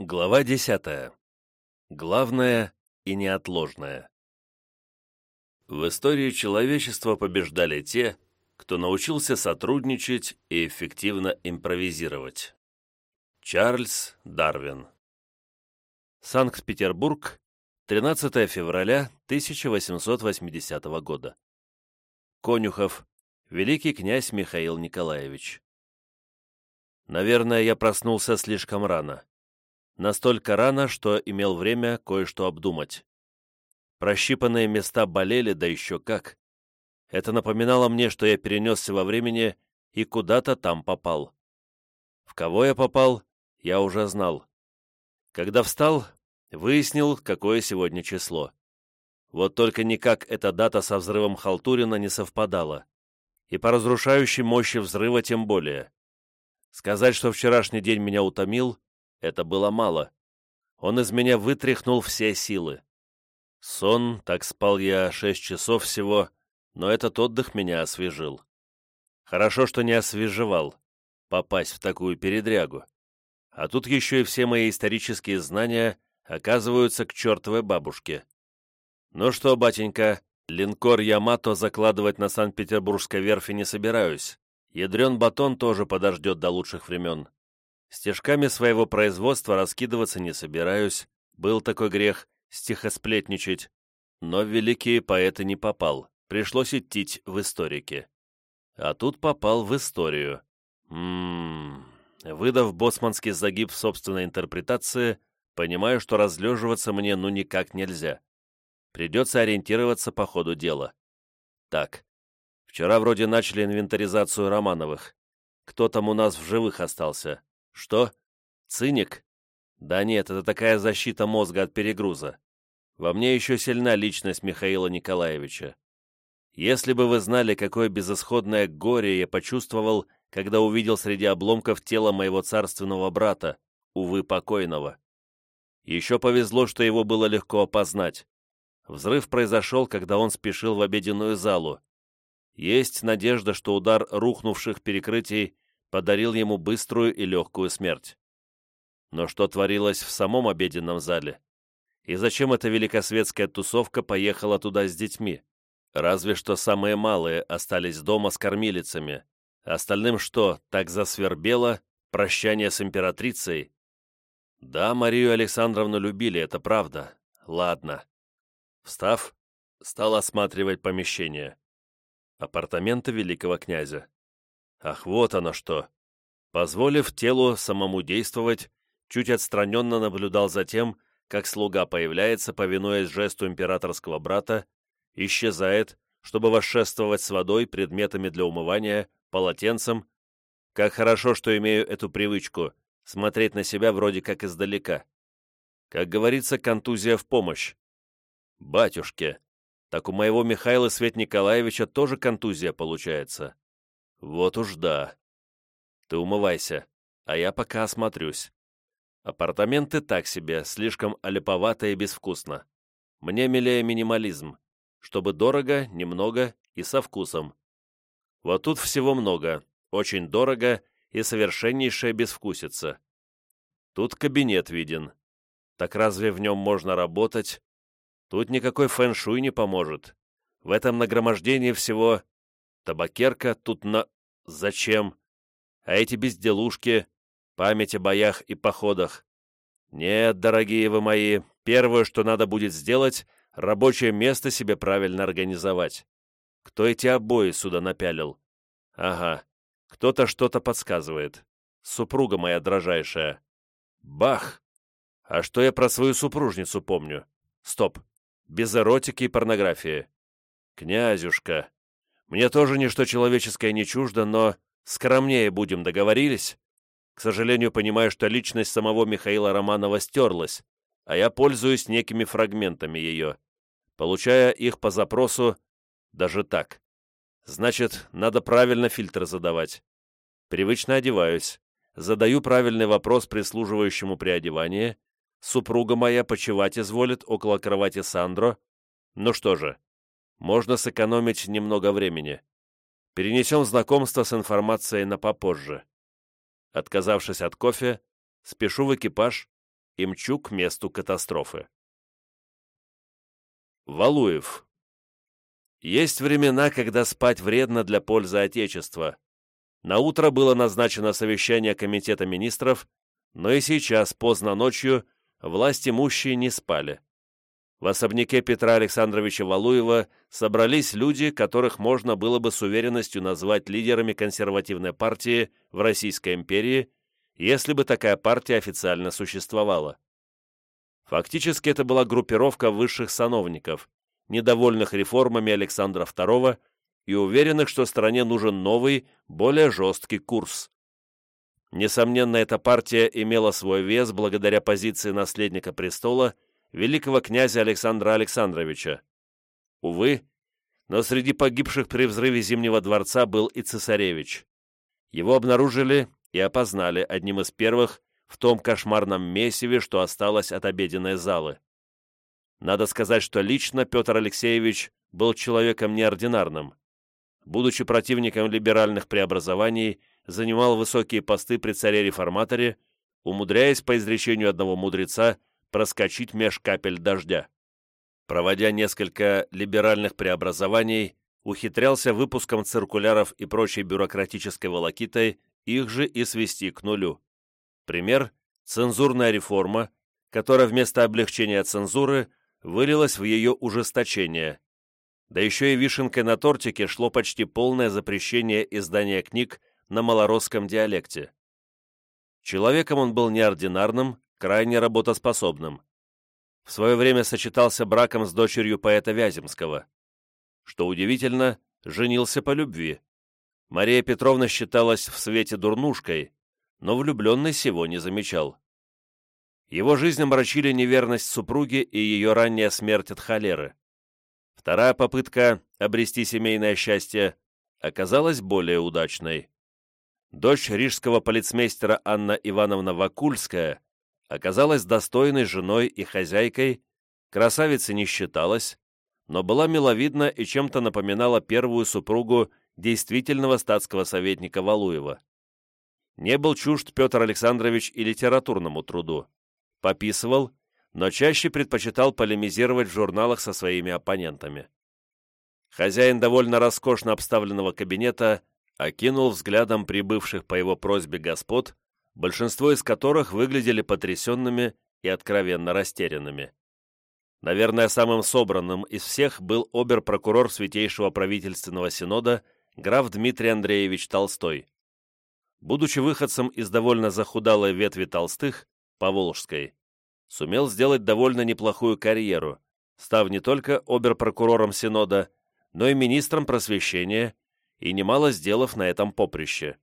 Глава 10. Главное и неотложное. В истории человечества побеждали те, кто научился сотрудничать и эффективно импровизировать. Чарльз Дарвин. Санкт-Петербург, 13 февраля 1880 года. Конюхов, великий князь Михаил Николаевич. Наверное, я проснулся слишком рано настолько рано, что имел время кое-что обдумать. Прощипанные места болели, да еще как. Это напоминало мне, что я перенесся во времени и куда-то там попал. В кого я попал, я уже знал. Когда встал, выяснил, какое сегодня число. Вот только никак эта дата со взрывом Халтурина не совпадала. И по разрушающей мощи взрыва тем более. Сказать, что вчерашний день меня утомил, это было мало. Он из меня вытряхнул все силы. Сон, так спал я шесть часов всего, но этот отдых меня освежил. Хорошо, что не освежевал, попасть в такую передрягу. А тут еще и все мои исторические знания оказываются к чертовой бабушке. Ну что, батенька, линкор Ямато закладывать на Санкт-Петербургской верфи не собираюсь. Ядрен батон тоже подождет до лучших времен. Стежками своего производства раскидываться не собираюсь, был такой грех, стихосплетничать. Но в великие поэты не попал, пришлось идти в историке. А тут попал в историю. Ммм... Выдав боцманский загиб в собственной интерпретации, понимаю, что разлеживаться мне ну никак нельзя. Придется ориентироваться по ходу дела. Так, вчера вроде начали инвентаризацию Романовых. Кто там у нас в живых остался? Что? Циник? Да нет, это такая защита мозга от перегруза. Во мне еще сильна личность Михаила Николаевича. Если бы вы знали, какое безысходное горе я почувствовал, когда увидел среди обломков тело моего царственного брата, увы, покойного. Еще повезло, что его было легко опознать. Взрыв произошел, когда он спешил в обеденную залу. Есть надежда, что удар рухнувших перекрытий подарил ему быструю и легкую смерть. Но что творилось в самом обеденном зале? И зачем эта великосветская тусовка поехала туда с детьми? Разве что самые малые остались дома с кормилицами. Остальным что, так засвербело? Прощание с императрицей? Да, Марию Александровну любили, это правда. Ладно. Встав, стал осматривать помещение. Апартаменты великого князя. Ах, вот оно что! Позволив телу самому действовать, чуть отстраненно наблюдал за тем, как слуга появляется, повинуясь жесту императорского брата, исчезает, чтобы восшествовать с водой, предметами для умывания, полотенцем. Как хорошо, что имею эту привычку — смотреть на себя вроде как издалека. Как говорится, контузия в помощь. Батюшки, так у моего Михаила Свет Николаевича тоже контузия получается. Вот уж да. Ты умывайся, а я пока осмотрюсь. Апартаменты так себе, слишком олиповато и безвкусно. Мне милее минимализм, чтобы дорого, немного и со вкусом. Вот тут всего много, очень дорого и совершеннейшая безвкусица. Тут кабинет виден. Так разве в нем можно работать? Тут никакой фэн-шуй не поможет. В этом нагромождении всего Табакерка тут на... Зачем? А эти безделушки, память о боях и походах. Нет, дорогие вы мои, первое, что надо будет сделать, рабочее место себе правильно организовать. Кто эти обои сюда напялил? Ага, кто-то что-то подсказывает. Супруга моя дрожайшая. Бах! А что я про свою супружницу помню? Стоп. Без эротики и порнографии. Князюшка, мне тоже ничто человеческое не чуждо, но скромнее будем, договорились? К сожалению, понимаю, что личность самого Михаила Романова стерлась, а я пользуюсь некими фрагментами ее, получая их по запросу даже так. Значит, надо правильно фильтры задавать. Привычно одеваюсь, задаю правильный вопрос прислуживающему при одевании, супруга моя почевать изволит около кровати Сандро. Ну что же, можно сэкономить немного времени. Перенесем знакомство с информацией на попозже. Отказавшись от кофе, спешу в экипаж и мчу к месту катастрофы. Валуев. Есть времена, когда спать вредно для пользы Отечества. На утро было назначено совещание Комитета министров, но и сейчас, поздно ночью, власть имущие не спали. В особняке Петра Александровича Валуева собрались люди, которых можно было бы с уверенностью назвать лидерами консервативной партии в Российской империи, если бы такая партия официально существовала. Фактически это была группировка высших сановников, недовольных реформами Александра II и уверенных, что стране нужен новый, более жесткий курс. Несомненно, эта партия имела свой вес благодаря позиции наследника престола великого князя Александра Александровича. Увы, но среди погибших при взрыве Зимнего дворца был и цесаревич. Его обнаружили и опознали одним из первых в том кошмарном месиве, что осталось от обеденной залы. Надо сказать, что лично Петр Алексеевич был человеком неординарным. Будучи противником либеральных преобразований, занимал высокие посты при царе-реформаторе, умудряясь, по изречению одного мудреца, проскочить меж капель дождя. Проводя несколько либеральных преобразований, ухитрялся выпуском циркуляров и прочей бюрократической волокитой их же и свести к нулю. Пример – цензурная реформа, которая вместо облегчения цензуры вылилась в ее ужесточение. Да еще и вишенкой на тортике шло почти полное запрещение издания книг на малоросском диалекте. Человеком он был неординарным, крайне работоспособным. В свое время сочетался браком с дочерью поэта Вяземского. Что удивительно, женился по любви. Мария Петровна считалась в свете дурнушкой, но влюбленный сего не замечал. Его жизнь омрачили неверность супруги и ее ранняя смерть от холеры. Вторая попытка обрести семейное счастье оказалась более удачной. Дочь рижского полицмейстера Анна Ивановна Вакульская оказалась достойной женой и хозяйкой, красавицей не считалась, но была миловидна и чем-то напоминала первую супругу действительного статского советника Валуева. Не был чужд Петр Александрович и литературному труду пописывал, но чаще предпочитал полемизировать в журналах со своими оппонентами. Хозяин довольно роскошно обставленного кабинета окинул взглядом прибывших по его просьбе господ, большинство из которых выглядели потрясенными и откровенно растерянными. Наверное, самым собранным из всех был обер-прокурор Святейшего правительственного синода граф Дмитрий Андреевич Толстой. Будучи выходцем из довольно захудалой ветви Толстых, Поволжской, сумел сделать довольно неплохую карьеру, став не только оберпрокурором Синода, но и министром просвещения и немало сделав на этом поприще.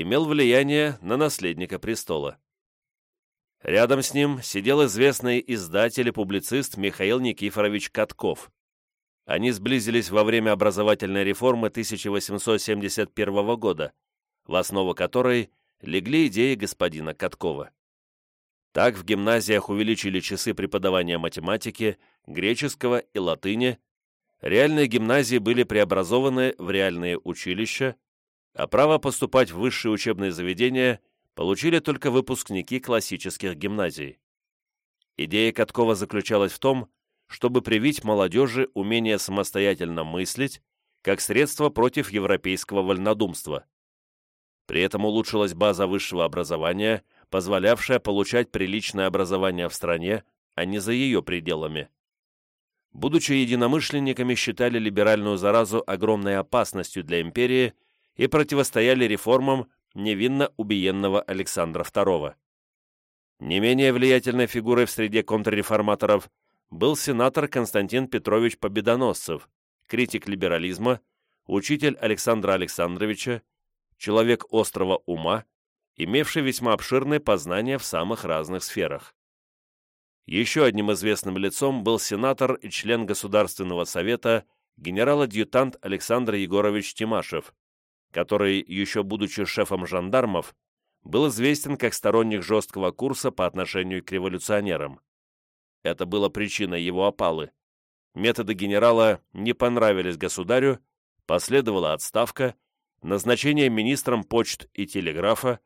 Имел влияние на наследника престола. Рядом с ним сидел известный издатель и публицист Михаил Никифорович Катков. Они сблизились во время образовательной реформы 1871 года, в основу которой легли идеи господина Каткова. Так в гимназиях увеличили часы преподавания математики, греческого и латыни, реальные гимназии были преобразованы в реальные училища, а право поступать в высшие учебные заведения получили только выпускники классических гимназий. Идея Каткова заключалась в том, чтобы привить молодежи умение самостоятельно мыслить как средство против европейского вольнодумства. При этом улучшилась база высшего образования – позволявшая получать приличное образование в стране, а не за ее пределами. Будучи единомышленниками, считали либеральную заразу огромной опасностью для империи и противостояли реформам невинно убиенного Александра II. Не менее влиятельной фигурой в среде контрреформаторов был сенатор Константин Петрович Победоносцев, критик либерализма, учитель Александра Александровича, человек острого ума, имевший весьма обширные познания в самых разных сферах. Еще одним известным лицом был сенатор и член Государственного совета генерал-адъютант Александр Егорович Тимашев, который, еще будучи шефом жандармов, был известен как сторонник жесткого курса по отношению к революционерам. Это было причиной его опалы. Методы генерала не понравились государю, последовала отставка, назначение министром почт и телеграфа,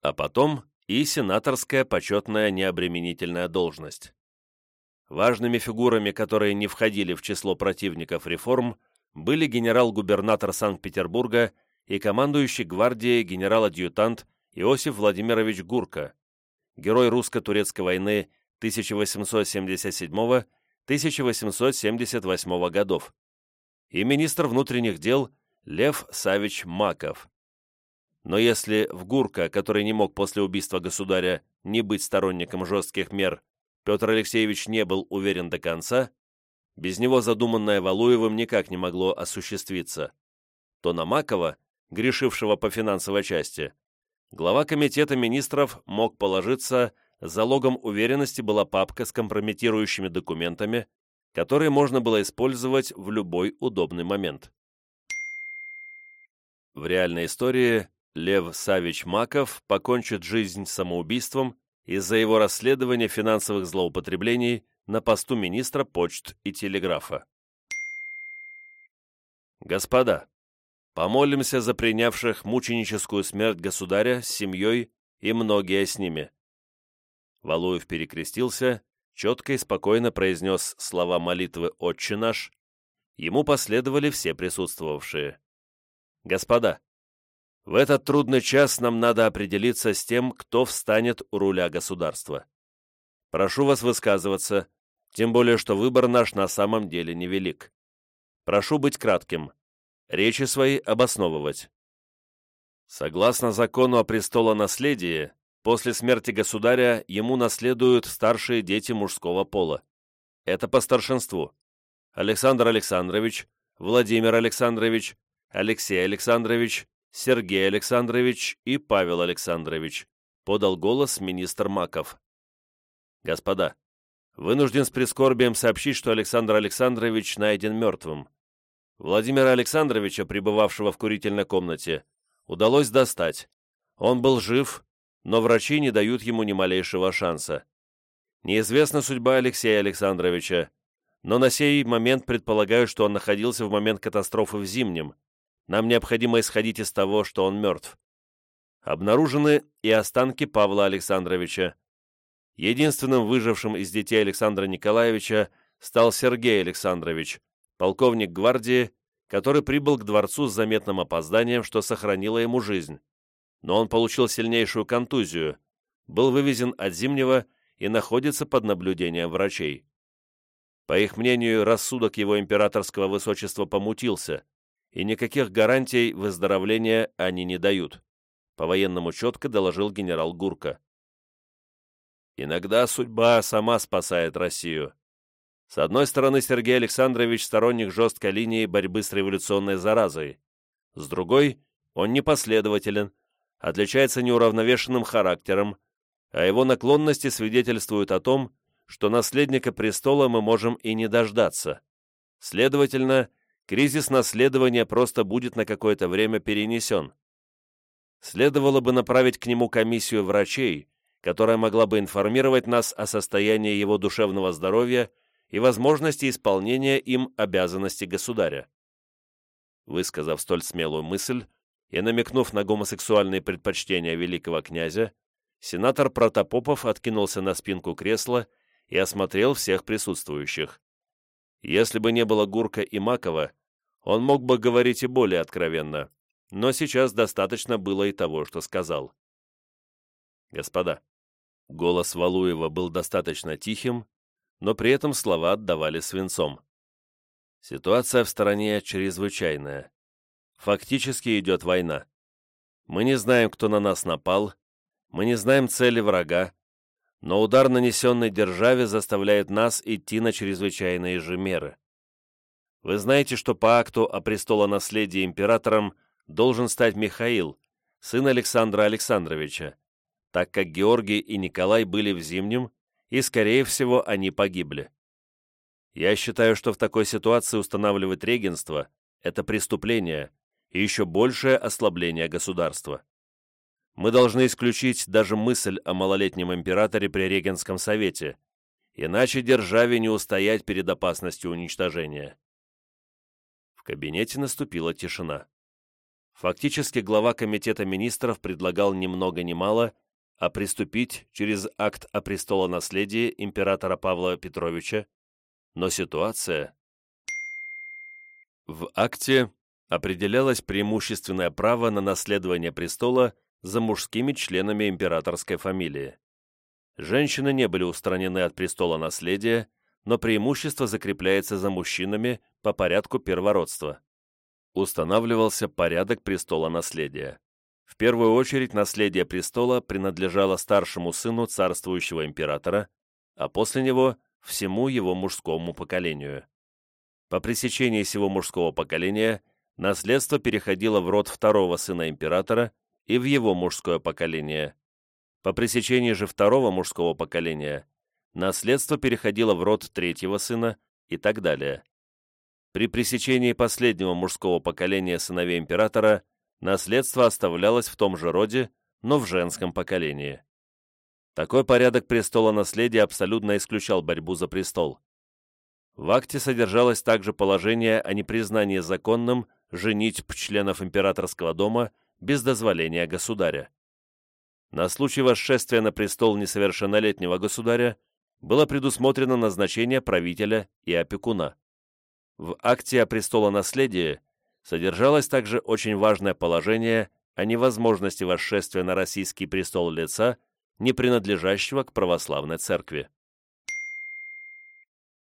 а потом и сенаторская почетная необременительная должность. Важными фигурами, которые не входили в число противников реформ, были генерал-губернатор Санкт-Петербурга и командующий гвардией генерал-адъютант Иосиф Владимирович Гурко, герой русско-турецкой войны 1877-1878 годов, и министр внутренних дел Лев Савич Маков. Но если в Гурко, который не мог после убийства государя не быть сторонником жестких мер, Петр Алексеевич не был уверен до конца, без него задуманное Валуевым никак не могло осуществиться, то на Макова, грешившего по финансовой части, глава комитета министров мог положиться, залогом уверенности была папка с компрометирующими документами, которые можно было использовать в любой удобный момент. В реальной истории Лев Савич Маков покончит жизнь самоубийством из-за его расследования финансовых злоупотреблений на посту министра почт и телеграфа. Господа, помолимся за принявших мученическую смерть государя с семьей и многие с ними. Валуев перекрестился, четко и спокойно произнес слова молитвы «Отче наш». Ему последовали все присутствовавшие. Господа, в этот трудный час нам надо определиться с тем, кто встанет у руля государства. Прошу вас высказываться, тем более, что выбор наш на самом деле невелик. Прошу быть кратким, речи свои обосновывать. Согласно закону о престолонаследии, после смерти государя ему наследуют старшие дети мужского пола. Это по старшинству. Александр Александрович, Владимир Александрович, Алексей Александрович, Сергей Александрович и Павел Александрович, подал голос министр Маков. Господа, вынужден с прискорбием сообщить, что Александр Александрович найден мертвым. Владимира Александровича, пребывавшего в курительной комнате, удалось достать. Он был жив, но врачи не дают ему ни малейшего шанса. Неизвестна судьба Алексея Александровича, но на сей момент предполагаю, что он находился в момент катастрофы в Зимнем, нам необходимо исходить из того, что он мертв. Обнаружены и останки Павла Александровича. Единственным выжившим из детей Александра Николаевича стал Сергей Александрович, полковник гвардии, который прибыл к дворцу с заметным опозданием, что сохранило ему жизнь. Но он получил сильнейшую контузию, был вывезен от Зимнего и находится под наблюдением врачей. По их мнению, рассудок его императорского высочества помутился, и никаких гарантий выздоровления они не дают», по-военному четко доложил генерал Гурко. «Иногда судьба сама спасает Россию. С одной стороны, Сергей Александрович сторонник жесткой линии борьбы с революционной заразой. С другой, он непоследователен, отличается неуравновешенным характером, а его наклонности свидетельствуют о том, что наследника престола мы можем и не дождаться. Следовательно, кризис наследования просто будет на какое-то время перенесен. Следовало бы направить к нему комиссию врачей, которая могла бы информировать нас о состоянии его душевного здоровья и возможности исполнения им обязанностей государя. Высказав столь смелую мысль и намекнув на гомосексуальные предпочтения великого князя, сенатор Протопопов откинулся на спинку кресла и осмотрел всех присутствующих. Если бы не было Гурка и Макова, он мог бы говорить и более откровенно, но сейчас достаточно было и того, что сказал. «Господа», голос Валуева был достаточно тихим, но при этом слова отдавали свинцом. Ситуация в стороне чрезвычайная. Фактически идет война. Мы не знаем, кто на нас напал, мы не знаем цели врага, но удар, нанесенный державе, заставляет нас идти на чрезвычайные же меры. Вы знаете, что по акту о престолонаследии императором должен стать Михаил, сын Александра Александровича, так как Георгий и Николай были в Зимнем, и, скорее всего, они погибли. Я считаю, что в такой ситуации устанавливать регенство – это преступление и еще большее ослабление государства. Мы должны исключить даже мысль о малолетнем императоре при Регенском совете, иначе державе не устоять перед опасностью уничтожения кабинете наступила тишина. Фактически глава комитета министров предлагал ни много ни мало, а приступить через акт о престолонаследии императора Павла Петровича, но ситуация... В акте определялось преимущественное право на наследование престола за мужскими членами императорской фамилии. Женщины не были устранены от престола наследия, но преимущество закрепляется за мужчинами по порядку первородства. Устанавливался порядок престола наследия. В первую очередь наследие престола принадлежало старшему сыну царствующего императора, а после него – всему его мужскому поколению. По пресечении всего мужского поколения наследство переходило в род второго сына императора и в его мужское поколение. По пресечении же второго мужского поколения наследство переходило в род третьего сына и так далее. При пресечении последнего мужского поколения сыновей императора наследство оставлялось в том же роде, но в женском поколении. Такой порядок престола наследия абсолютно исключал борьбу за престол. В акте содержалось также положение о непризнании законным женить членов императорского дома без дозволения государя. На случай восшествия на престол несовершеннолетнего государя было предусмотрено назначение правителя и опекуна. В акте о престолонаследии содержалось также очень важное положение о невозможности восшествия на российский престол лица, не принадлежащего к православной церкви.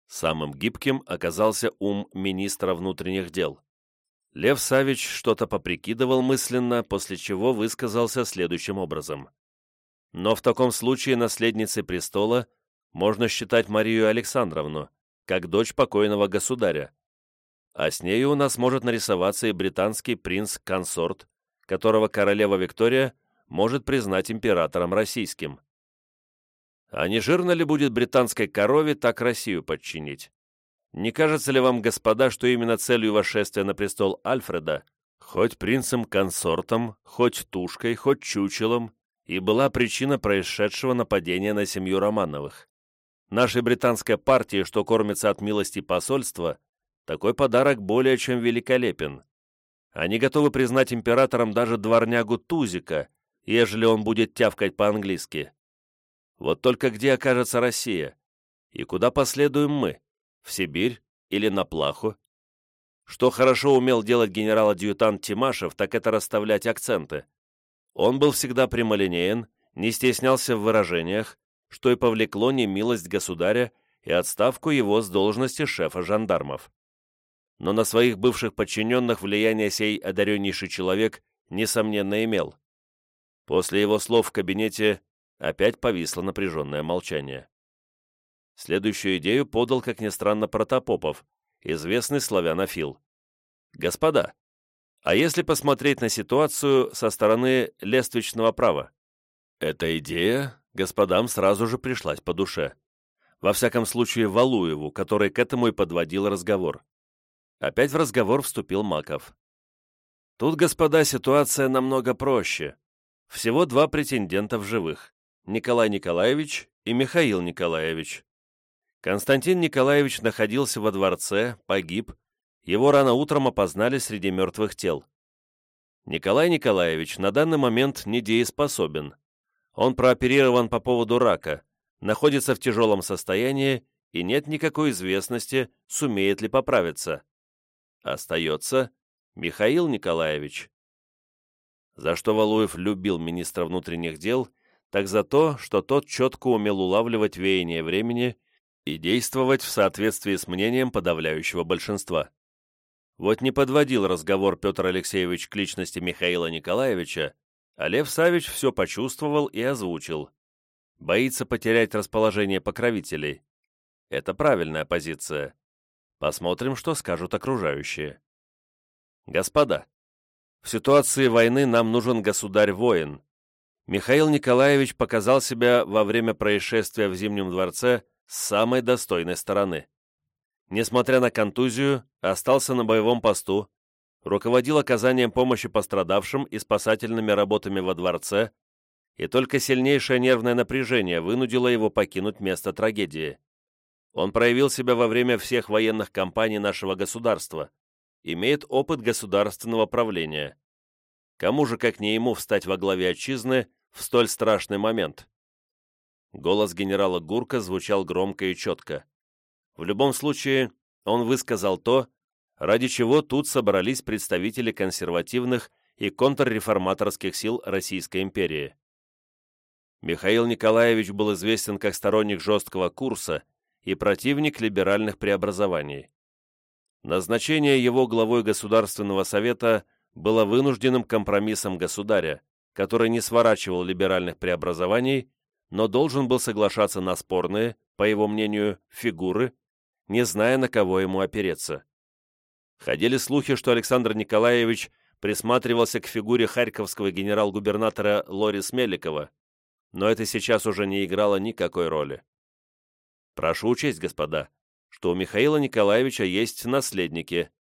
Самым гибким оказался ум министра внутренних дел. Лев Савич что-то поприкидывал мысленно, после чего высказался следующим образом. Но в таком случае наследницей престола можно считать Марию Александровну, как дочь покойного государя. А с нею у нас может нарисоваться и британский принц-консорт, которого королева Виктория может признать императором российским. А не жирно ли будет британской корове так Россию подчинить? Не кажется ли вам, господа, что именно целью восшествия на престол Альфреда, хоть принцем-консортом, хоть тушкой, хоть чучелом, и была причина происшедшего нападения на семью Романовых? Нашей британской партии, что кормится от милости посольства, такой подарок более чем великолепен. Они готовы признать императором даже дворнягу Тузика, ежели он будет тявкать по-английски. Вот только где окажется Россия? И куда последуем мы? В Сибирь или на Плаху? Что хорошо умел делать генерал-адъютант Тимашев, так это расставлять акценты. Он был всегда прямолинеен, не стеснялся в выражениях, что и повлекло немилость государя и отставку его с должности шефа жандармов. Но на своих бывших подчиненных влияние сей одареннейший человек несомненно имел. После его слов в кабинете Опять повисло напряженное молчание. Следующую идею подал, как ни странно, Протопопов, известный славянофил. «Господа, а если посмотреть на ситуацию со стороны лествичного права?» Эта идея господам сразу же пришлась по душе. Во всяком случае, Валуеву, который к этому и подводил разговор. Опять в разговор вступил Маков. Тут, господа, ситуация намного проще. Всего два претендента в живых. Николай Николаевич и Михаил Николаевич. Константин Николаевич находился во дворце, погиб, его рано утром опознали среди мертвых тел. Николай Николаевич на данный момент недееспособен. Он прооперирован по поводу рака, находится в тяжелом состоянии и нет никакой известности, сумеет ли поправиться. Остается Михаил Николаевич. За что Валуев любил министра внутренних дел так за то, что тот четко умел улавливать веяние времени и действовать в соответствии с мнением подавляющего большинства. Вот не подводил разговор Петр Алексеевич к личности Михаила Николаевича, а Лев Савич все почувствовал и озвучил. Боится потерять расположение покровителей. Это правильная позиция. Посмотрим, что скажут окружающие. Господа, в ситуации войны нам нужен государь-воин, Михаил Николаевич показал себя во время происшествия в Зимнем дворце с самой достойной стороны. Несмотря на контузию, остался на боевом посту, руководил оказанием помощи пострадавшим и спасательными работами во дворце, и только сильнейшее нервное напряжение вынудило его покинуть место трагедии. Он проявил себя во время всех военных кампаний нашего государства, имеет опыт государственного правления. Кому же, как не ему, встать во главе отчизны в столь страшный момент?» Голос генерала Гурка звучал громко и четко. В любом случае, он высказал то, ради чего тут собрались представители консервативных и контрреформаторских сил Российской империи. Михаил Николаевич был известен как сторонник жесткого курса и противник либеральных преобразований. Назначение его главой Государственного Совета было вынужденным компромиссом государя, который не сворачивал либеральных преобразований, но должен был соглашаться на спорные, по его мнению, фигуры, не зная, на кого ему опереться. Ходили слухи, что Александр Николаевич присматривался к фигуре харьковского генерал-губернатора Лорис Меликова, но это сейчас уже не играло никакой роли. Прошу учесть, господа, что у Михаила Николаевича есть наследники,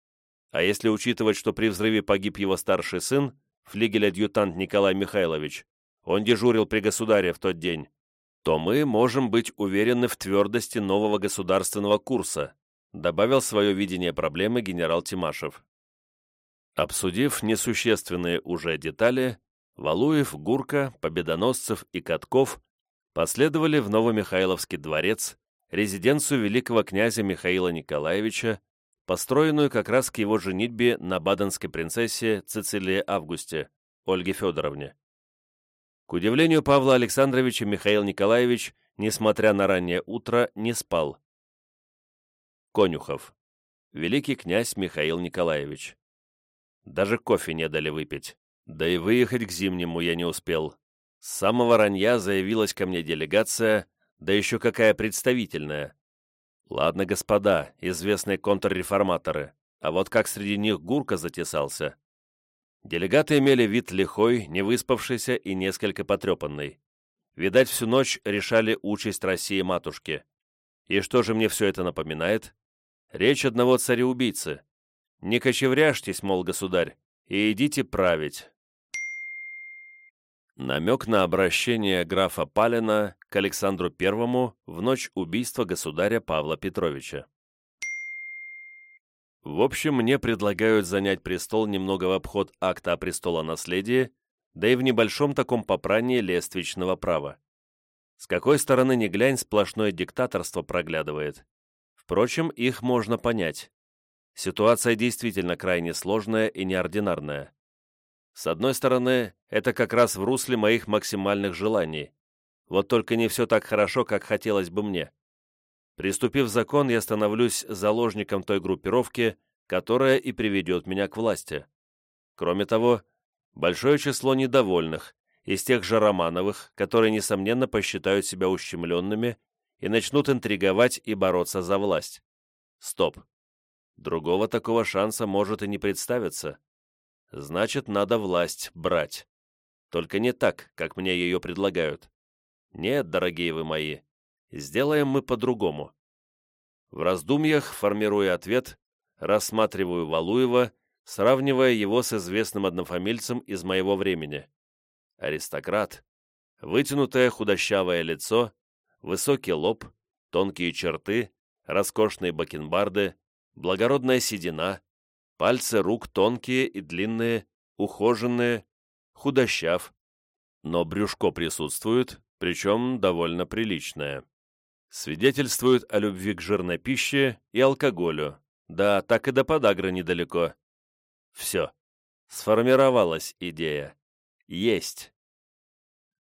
а если учитывать, что при взрыве погиб его старший сын, флигель-адъютант Николай Михайлович, он дежурил при государе в тот день, то мы можем быть уверены в твердости нового государственного курса, добавил свое видение проблемы генерал Тимашев. Обсудив несущественные уже детали, Валуев, Гурка, Победоносцев и Катков последовали в Новомихайловский дворец, резиденцию великого князя Михаила Николаевича, построенную как раз к его женитьбе на баденской принцессе Цицилии Августе, Ольге Федоровне. К удивлению Павла Александровича, Михаил Николаевич, несмотря на раннее утро, не спал. Конюхов. Великий князь Михаил Николаевич. Даже кофе не дали выпить. Да и выехать к Зимнему я не успел. С самого ранья заявилась ко мне делегация, да еще какая представительная. Ладно, господа, известные контрреформаторы, а вот как среди них Гурка затесался. Делегаты имели вид лихой, невыспавшийся и несколько потрепанный. Видать, всю ночь решали участь России-матушки. И что же мне все это напоминает? Речь одного царя-убийцы. Не кочевряжьтесь, мол, государь, и идите править. Намек на обращение графа Палина к Александру I в ночь убийства государя Павла Петровича. В общем, мне предлагают занять престол немного в обход акта о престолонаследии, да и в небольшом таком попрании лествичного права. С какой стороны ни глянь, сплошное диктаторство проглядывает. Впрочем, их можно понять. Ситуация действительно крайне сложная и неординарная. С одной стороны, это как раз в русле моих максимальных желаний. Вот только не все так хорошо, как хотелось бы мне. Приступив закон, я становлюсь заложником той группировки, которая и приведет меня к власти. Кроме того, большое число недовольных, из тех же Романовых, которые, несомненно, посчитают себя ущемленными и начнут интриговать и бороться за власть. Стоп. Другого такого шанса может и не представиться. Значит, надо власть брать. Только не так, как мне ее предлагают. Нет, дорогие вы мои, сделаем мы по-другому. В раздумьях, формируя ответ, рассматриваю Валуева, сравнивая его с известным однофамильцем из моего времени. Аристократ, вытянутое худощавое лицо, высокий лоб, тонкие черты, роскошные бакенбарды, благородная седина, Пальцы рук тонкие и длинные, ухоженные, худощав, но брюшко присутствует, причем довольно приличное. Свидетельствует о любви к жирной пище и алкоголю. Да, так и до подагры недалеко. Все. Сформировалась идея. Есть.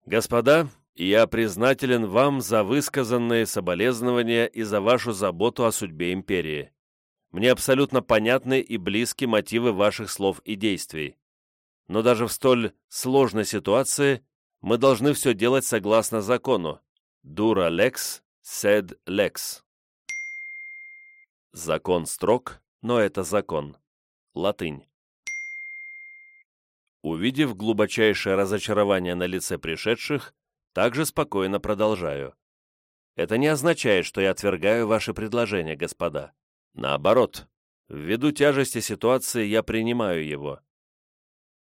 Господа, я признателен вам за высказанные соболезнования и за вашу заботу о судьбе империи. Мне абсолютно понятны и близки мотивы ваших слов и действий. Но даже в столь сложной ситуации мы должны все делать согласно закону. Дура лекс, sed lex. Закон строг, но это закон. Латынь. Увидев глубочайшее разочарование на лице пришедших, также спокойно продолжаю. Это не означает, что я отвергаю ваши предложения, господа. Наоборот, ввиду тяжести ситуации я принимаю его.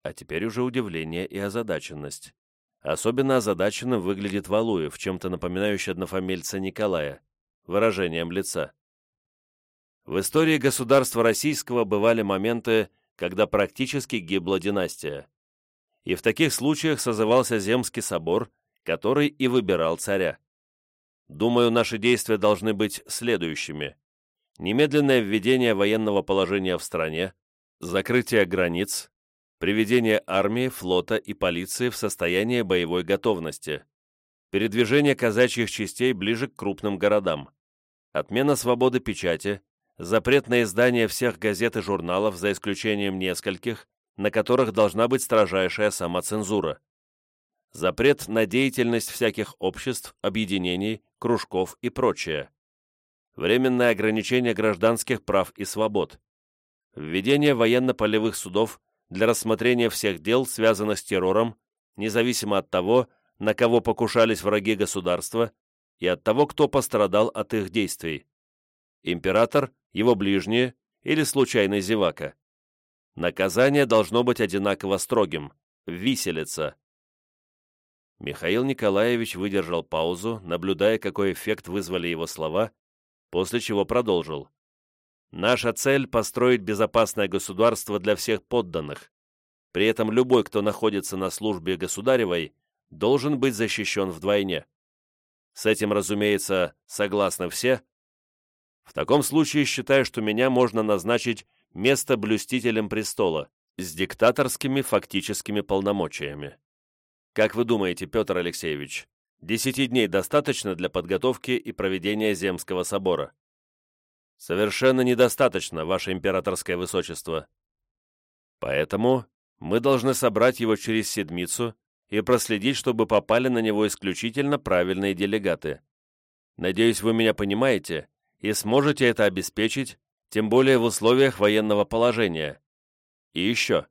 А теперь уже удивление и озадаченность. Особенно озадаченным выглядит Валуев, чем-то напоминающий однофамильца Николая, выражением лица. В истории государства российского бывали моменты, когда практически гибла династия. и в таких случаях созывался Земский собор, который и выбирал царя. Думаю, наши действия должны быть следующими. Немедленное введение военного положения в стране, закрытие границ, приведение армии, флота и полиции в состояние боевой готовности, передвижение казачьих частей ближе к крупным городам, отмена свободы печати, запрет на издание всех газет и журналов за исключением нескольких, на которых должна быть строжайшая самоцензура, запрет на деятельность всяких обществ, объединений, кружков и прочее, временное ограничение гражданских прав и свобод, введение военно-полевых судов для рассмотрения всех дел, связанных с террором, независимо от того, на кого покушались враги государства и от того, кто пострадал от их действий. Император, его ближние или случайный зевака. Наказание должно быть одинаково строгим – виселица. Михаил Николаевич выдержал паузу, наблюдая, какой эффект вызвали его слова, после чего продолжил. «Наша цель – построить безопасное государство для всех подданных. При этом любой, кто находится на службе государевой, должен быть защищен вдвойне. С этим, разумеется, согласны все. В таком случае считаю, что меня можно назначить место блюстителем престола с диктаторскими фактическими полномочиями. Как вы думаете, Петр Алексеевич, десяти дней достаточно для подготовки и проведения Земского собора? Совершенно недостаточно, Ваше Императорское Высочество. Поэтому мы должны собрать его через седмицу и проследить, чтобы попали на него исключительно правильные делегаты. Надеюсь, вы меня понимаете и сможете это обеспечить, тем более в условиях военного положения. И еще.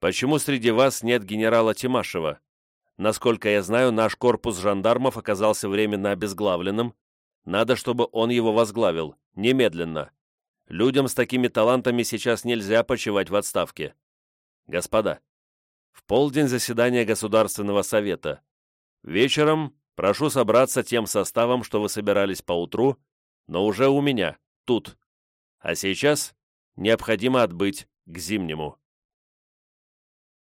Почему среди вас нет генерала Тимашева? Насколько я знаю, наш корпус жандармов оказался временно обезглавленным. Надо, чтобы он его возглавил. Немедленно. Людям с такими талантами сейчас нельзя почивать в отставке. Господа, в полдень заседания Государственного Совета. Вечером прошу собраться тем составом, что вы собирались поутру, но уже у меня, тут. А сейчас необходимо отбыть к Зимнему.